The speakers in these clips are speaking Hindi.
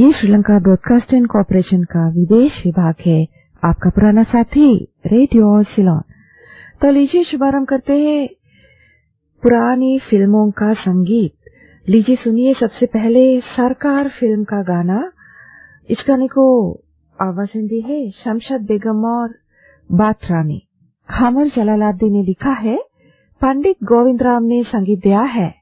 ये श्रीलंका ब्रॉडकास्टिंग कॉरपोरेशन का विदेश विभाग है। आपका पुराना साथी, रेडियो सिलोन। तो लीजिए शुभारंभ करते हैं पुरानी फ़िल्मों का संगीत। लीजिए सुनिए सबसे पहले सरकार फ़िल्म का गाना। इस गाने को आवाज़ दी है शमशद बेगम और बात्रा ने खामर जलालाद्दीन ने लिखा है, पंडित गोविंद राम ने संगीत दिया है।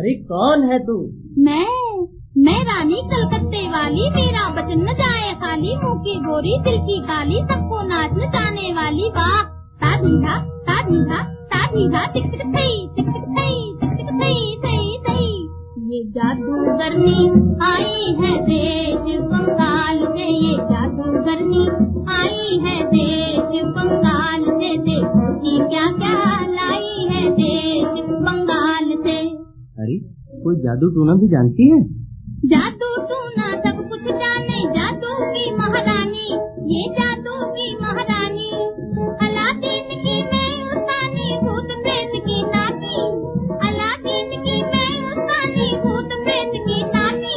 अरे कौन है तू? मैं मैं रानी कलकत्ते वाली, मेरा बचन न जाए खाली, मुँह की गोरी, दिल की काली, सबको नाच जाने वाली वाह ता धीधा ता सही ये जादूगरनी आई है देश जादू टूना भी जानती है? जादू टूना सब कुछ जाने जादू की महारानी, ये जादू की महारानी। अलादीन की मैं उस्तानी, भूत प्रेत की नानी अलादीन की मैं उस्तानी, भूत प्रेत की नानी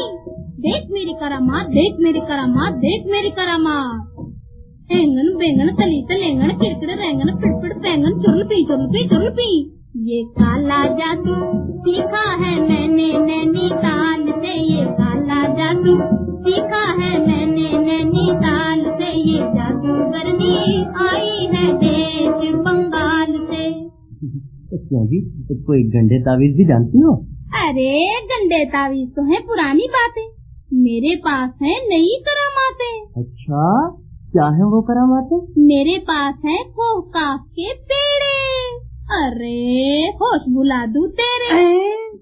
देख मेरी करामात देख मेरी करामात देख मेरी करामात एंगन बेंगन, तली तलेंगन किड़किड़ रेंगन पिड़पिड़ पैंगन चुरलपी चुरलपी चुरलपी ये काला जादू सीखा है मैंने नैनीताल से ये काला जादू। सीखा है मैंने नैनीताल से ये जादूगरनी आई है देश बंगाल से। तो क्यों जी? तुमको एक गंडे तावीज भी जानती हो? अरे गंडे तावीज तो है पुरानी बातें। मेरे पास है नई करामातें। अच्छा क्या है वो करामाते? मेरे पास है कोका के पेड़े। अरे होश भुला दू तेरे।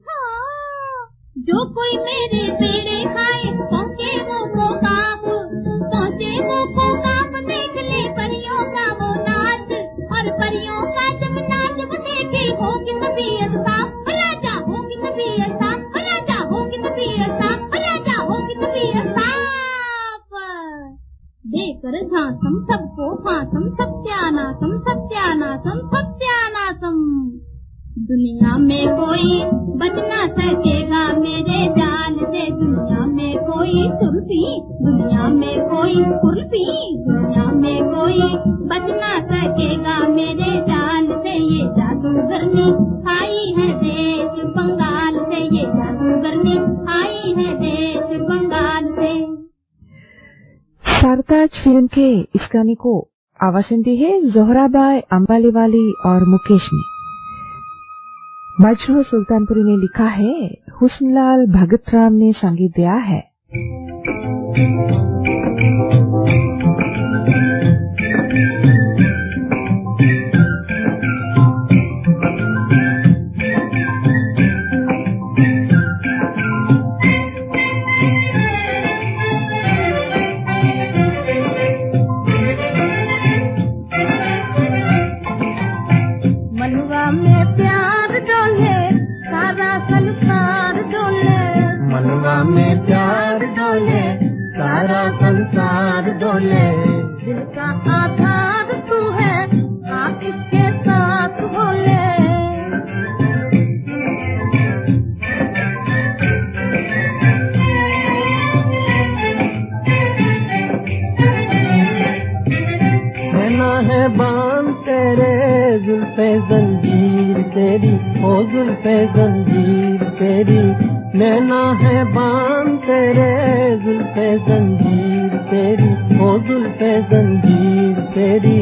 हाँ, जो कोई मेरे पेड़े खाए पहुँचे वो को काप पहुँचे वो को काप देख ले परियों का वो नाच और परियों का जब नाच वो देखे होगी तबीयत साफ़ राजा होगी तबीयत साफ़ राजा होगी तबीयत साफ़ राजा होगी तबीयत साफ़ देकर झांसम सबको फांसम सत्यानासम सत्यानासम सत्यानासम दुनिया में कोई बच ना सकेगा मेरे जाल से। दुनिया में कोई सुल्फी दुनिया में कोई कुल्फी दुनिया में कोई बच ना सकेगा मेरे जाल से। ये जादूगरनी आई है देश बंगाल से। ये जादूगरनी आई है देश बंगाल से। सरताज फ़िल्म के इस गाने को आवाज़ दी है जोहराबाई अम्बालीवाली और मुकेश ने मजरू सुल्तानपुरी ने लिखा है हुसनलाल भगत राम ने संगीत दिया है डोले सारा संसार डोले दिल का आधार तू है, आप इसके साथ बोले। है बान तेरे जुल्फे जंजीर तेरी, ओ जुल्फे जंजीर तेरी। नैना है बान तेरे जुल्फे जंजीर तेरी ओ जुल्फे जंजीर तेरी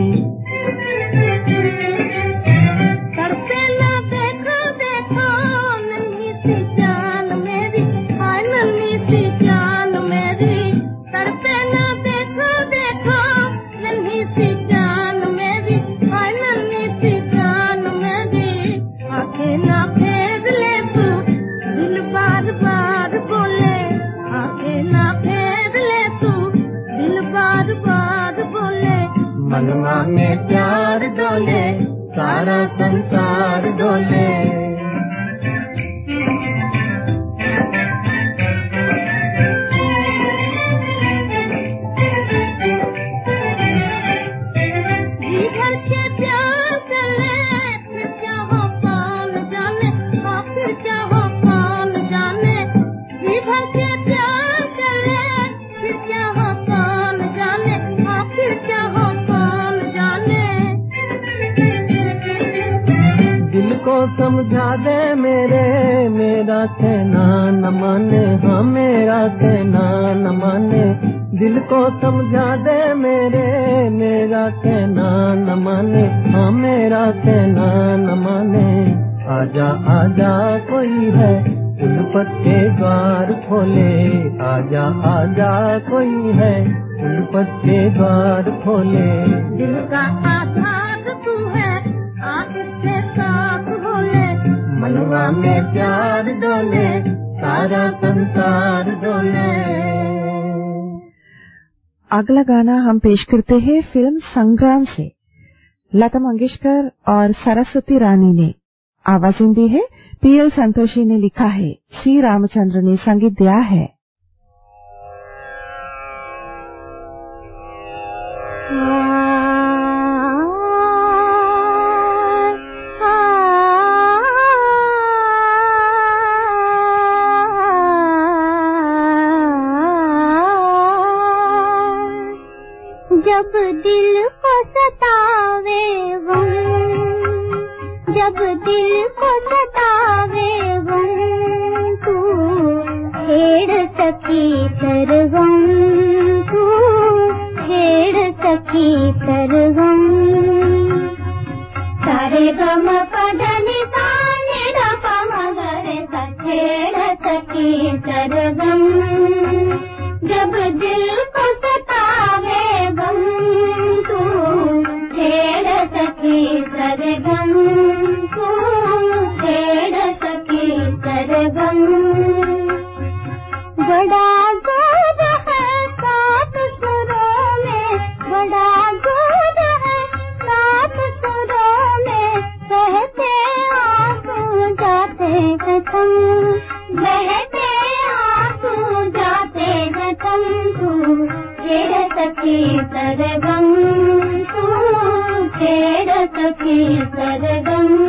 मनवा में प्यार डोले सारा संसार डोले। समझा दे मेरे, मेरा कहना न माने। हाँ मेरा कहना न माने। दिल को समझा दे मेरे, मेरा कहना न माने। हाँ मेरा कहना न माने। आजा आजा, कोई है उल्फत के द्वार खोले। आजा आजा, कोई है उल्फत के द्वार खोले। दिल का आधार तू है आप इसके साथ मनवा में प्यार डोले, सारा संसार डोले। अगला गाना हम पेश करते हैं फ़िल्म संग्राम से। लता मंगेशकर और सरस्वती रानी ने आवाज़ें दी है। पीएल संतोषी ने लिखा है, सी रामचंद्र ने संगीत दिया है। जब दिल को सतावे गम तू छेड़ सकी सरगम तू। छेड़ सकी सरगम सारे गम पदनि साने ढप मगरे छेड़ सकी सरगम सकी सरगम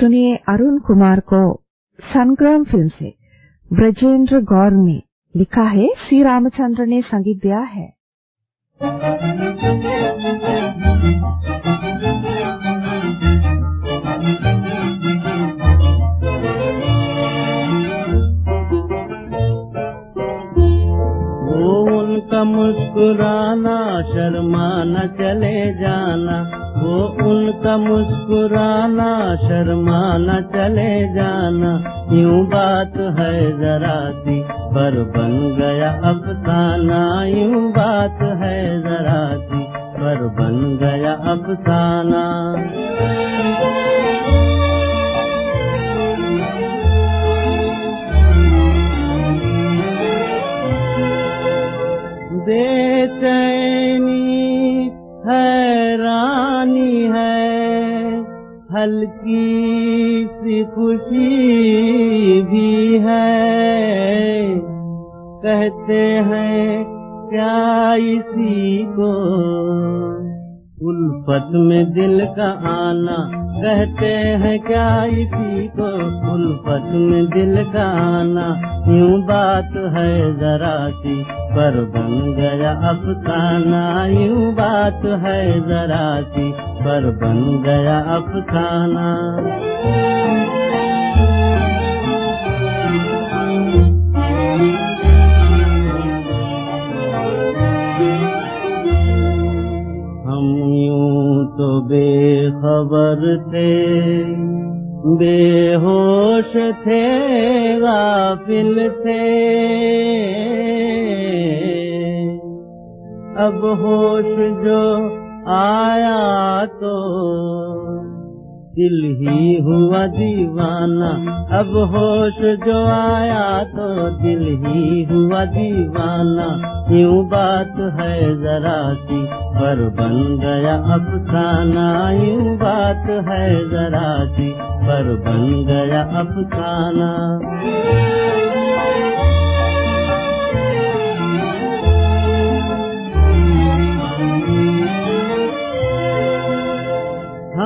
सुनिए अरुण कुमार को संग्राम फ़िल्म से। ब्रजेंद्र गौर ने लिखा है सी रामचंद्र ने संगीत दिया है। मुस्कुराना शर्मा न चले जाना। वो उनका मुस्कुराना, शर्माना, चले जाना। यूँ बात है जरा सी, पर बन गया अफसाना यूँ बात है जरा सी, पर बन गया अफसाना दिल आना यूँ बात है जरा सी, पर बन गया अफसाना यूँ बात है जरा सी, पर बन गया अफसाना हम यूँ तो बेखबर थे। बेहोश थे गाफिल थे। अब होश जो आया तो दिल ही हुआ दीवाना। अब होश जो आया तो दिल ही हुआ दीवाना। यूं बात है जरा सी पर बन गया अफसाना यूं बात है जरा सी पर बन गया अफसाना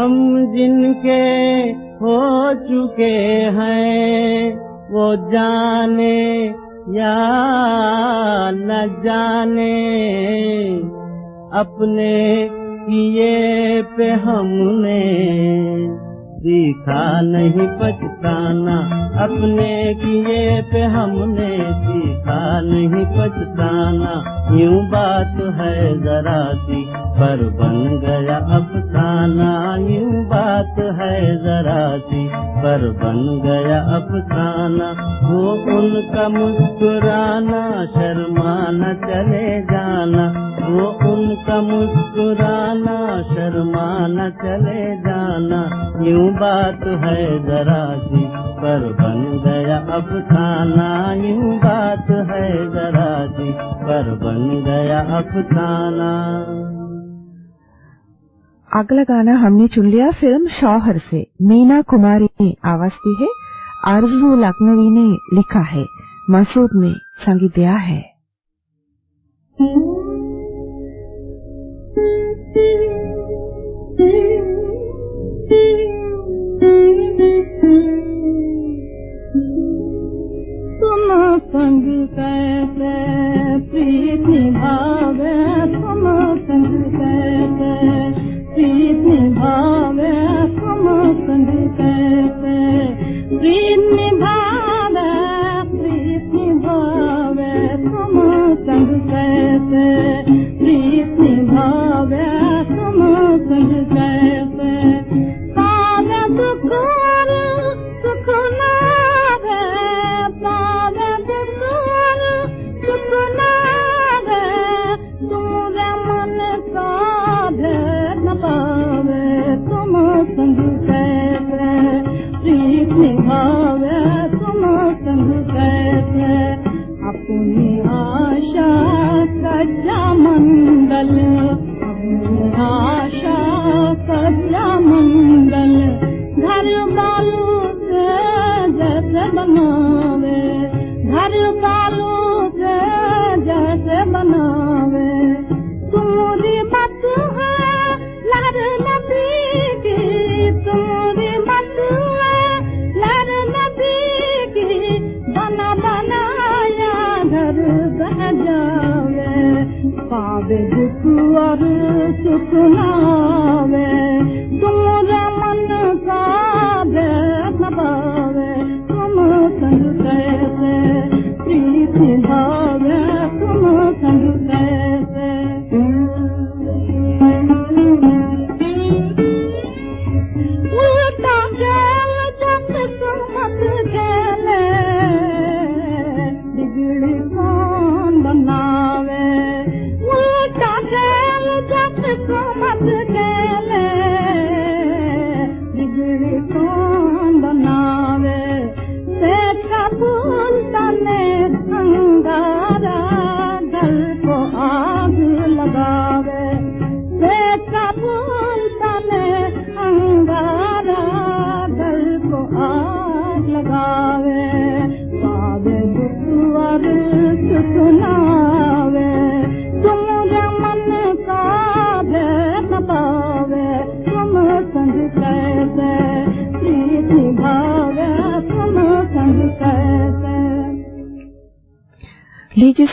हम जिनके हो चुके हैं वो जाने या न जाने अपने किए पे हमने सीखा नहीं पछताना, अपने किए पे हमने सीखा नहीं पछताना। यूँ बात है जरा सी, पर बन गया अफसाना यूँ बात है जरा सी, पर बन गया अफसाना वो उनका मुस्कुराना शर्मा न चले जाना। वो उनका मुस्कुराना शर्मा न चले जाना। यूँ बात है जरा सी पर बन गया अफसाना यूँ बात है जरा सी पर बन गया अफसाना अगला गाना हमने चुन लिया फ़िल्म शौहर से। मीना कुमारी ने आवाज़ दी है। आरज़ू लखनवी ने लिखा है। मसूद ने संगीत दिया है। अपनी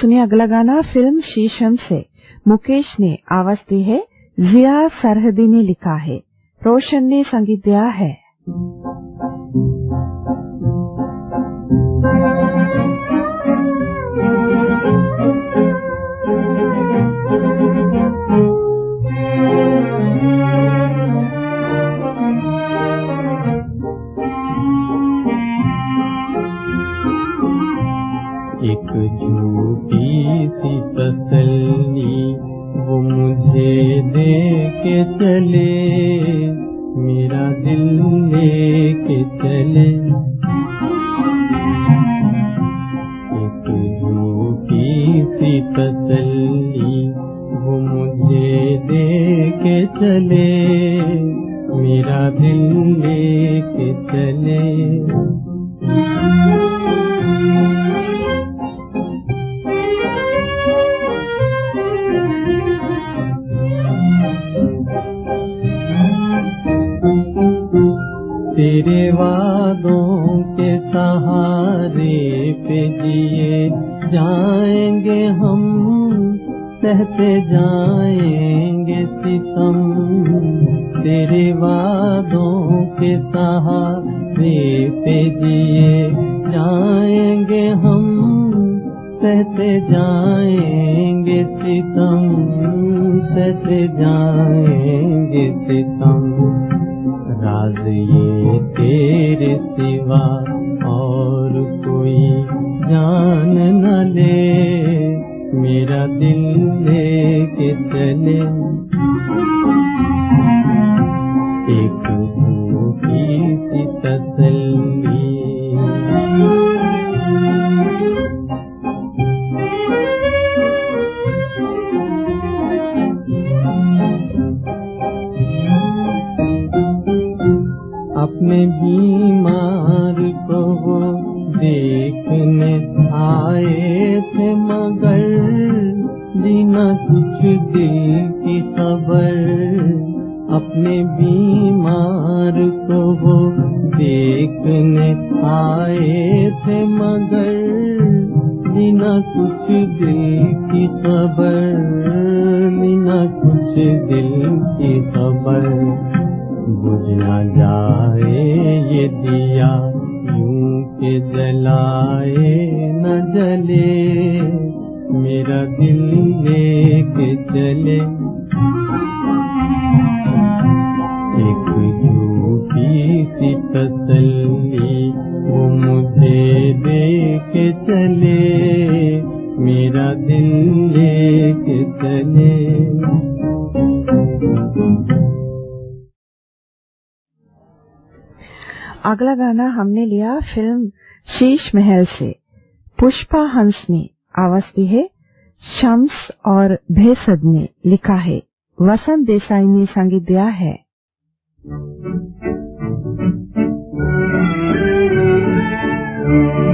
सुनिए अगला गाना, फ़िल्म शीशम से। मुकेश ने आवाज़ दी है, जिया सरहदी ने लिखा है। रोशन ने संगीत दिया है। तेरे वादों के सहारे पे जिए जाएँगे हम, सहते जाएँगे सितम। तेरे वादों के सहारे पे जिए जाएँगे हम, सहते जाएँगे सितम। सहते जाएँगे सितम। राज ये तेरे सिवा और कोई जान न ले। मेरा दिल लेके चले। में अगला गाना हमने लिया फ़िल्म शीश महल से। पुष्पा हंस ने आवाज़ दी है। शम्स और भेसद ने लिखा है। वसंत देसाई ने संगीत दिया है। आदमी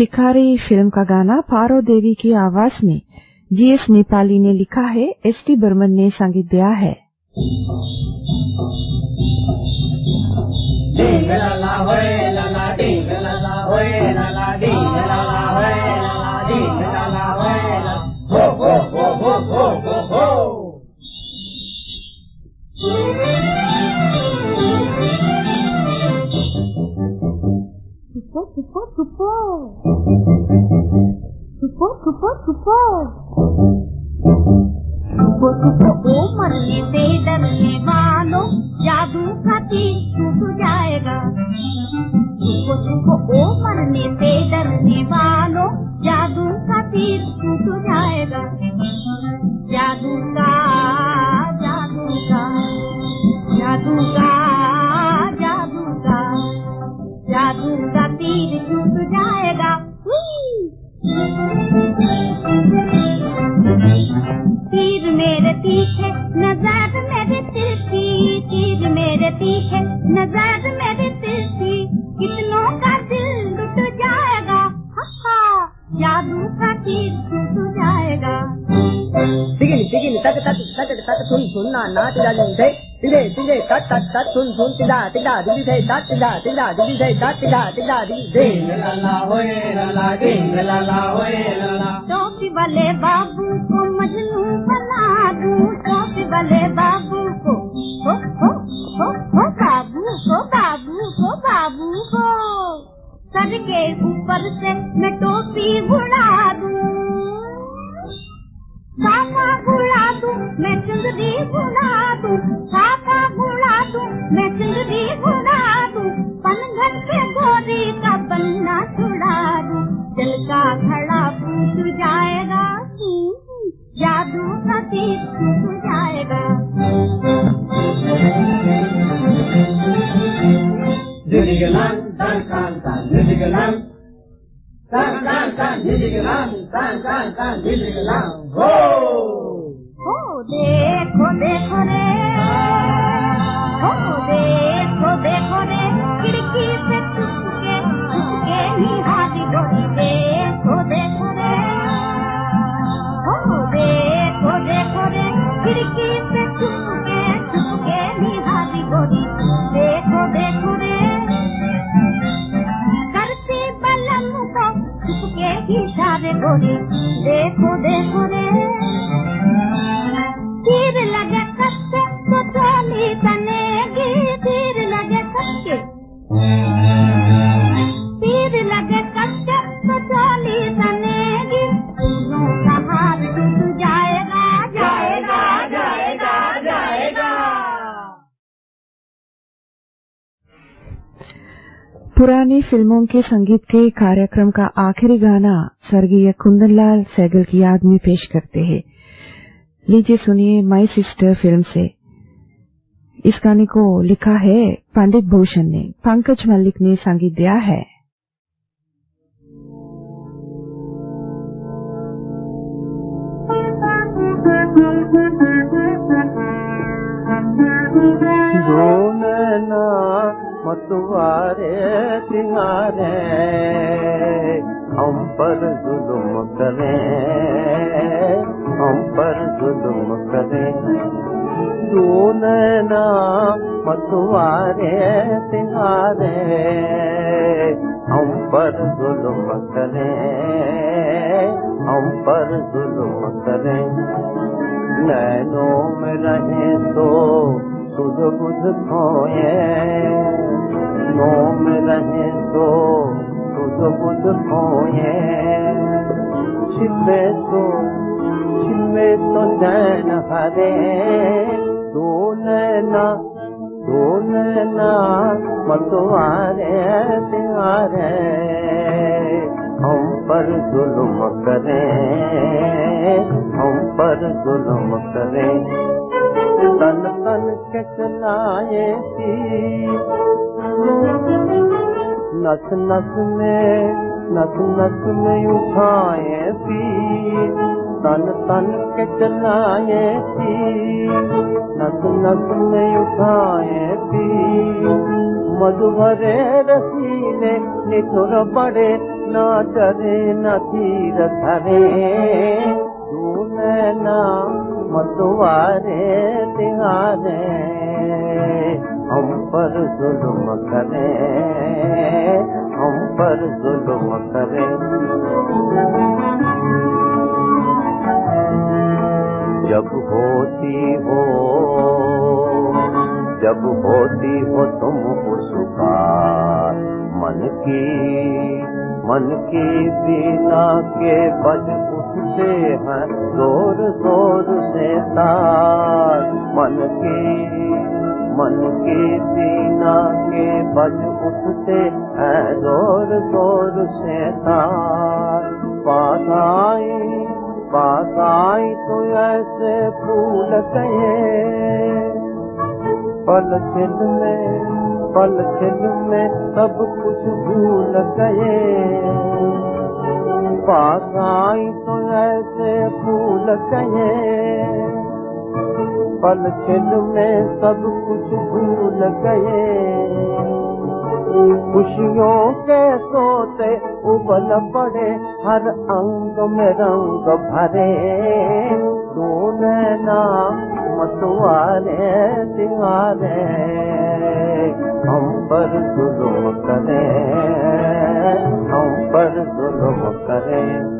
शिकारी फ़िल्म का गाना पारो देवी की आवाज़ में। जीएस नेपाली ने लिखा है एस टी बर्मन ने संगीत दिया है। वो मरने से डरने वालों जादू का तीर टूट जाएगा। तुझको तुझको ओ मरने से डरने वालों जादू का तीर टूट जाएगा। जादू का टोपी वाले बाबू को मजनू बना दूँ टोपी वाले बाबू को को सर के ऊपर से मैं टोपी उड़ा दूँ। साफा उड़ा दूँ, मैं चुंदरी उड़ा दूँ। साफा उड़ा दूँ, मैं चुंदरी उड़ा दूँ। पनघट पे गोरी का पन्ना छुड़ा दूँ। दिल का खड़ा फूट जाएगा, जादू का टूट जाएगा। Nüdigelam, tan tan tan, nüdigelam. Tan tan tan, nüdigelam, tan tan tan, nüdigelam. Ho! Ho, dekho dekho re. Ho, dekho. इशारे गोरी देखो देखो रे पुरानी फ़िल्मों के संगीत के कार्यक्रम का आखिरी गाना स्वर्गीय कुंदनलाल सैगल की याद में पेश करते हैं। लीजिए सुनिए माई सिस्टर फ़िल्म से। इस गाने को लिखा है पंडित भूषण ने। पंकज मल्लिक ने संगीत दिया है। दो मतवारे तिहारे हम पर जुल्म करें हम पर जुल्म करें दो नैना मतवारे तिहारे हम पर जुल्म करें हम पर जुल्म करें नैनों में रहे तो सुध बुध खोए। नो में रहे तो सुध बुध खोए। छिपे तो छिपे तो नैन हरे। दो नैना दो नैना मतवारे प्यारे। हम पर जुल्म करें हम पर जुल्म करें। तन तन के चलाए थी नस नस में नस नस में उठाए थी तन तन के चलाए थी नस नस में उठाए थी मधुभरे रसीले निठुर पड़े न डरे न तीर धरे तूने ना मतवारे तिहारे, हम पर जुल्म करे, हम पर जुल्म करे। जब होती हो, जब होती हो तुम पुकार मन की मन की बीना के बज उठते हैं, ज़ोर ज़ोर से तार। मन के मन के बीना के बज उठते हैं, ज़ोर ज़ोर से तार। पाधाई पाधाई तो ऐसे फूल कहे। पल खिल में, पल खिल में सब कुछ भूल गए पास आई गए पल छिल में सब कुछ भूल गए। खुशियों के सोते उबल पड़े, हर अंग में रंग भरे। तूने नाम मतवारे सिंगारे। हम पर जुल्म करे, हम पर जुल्म करे।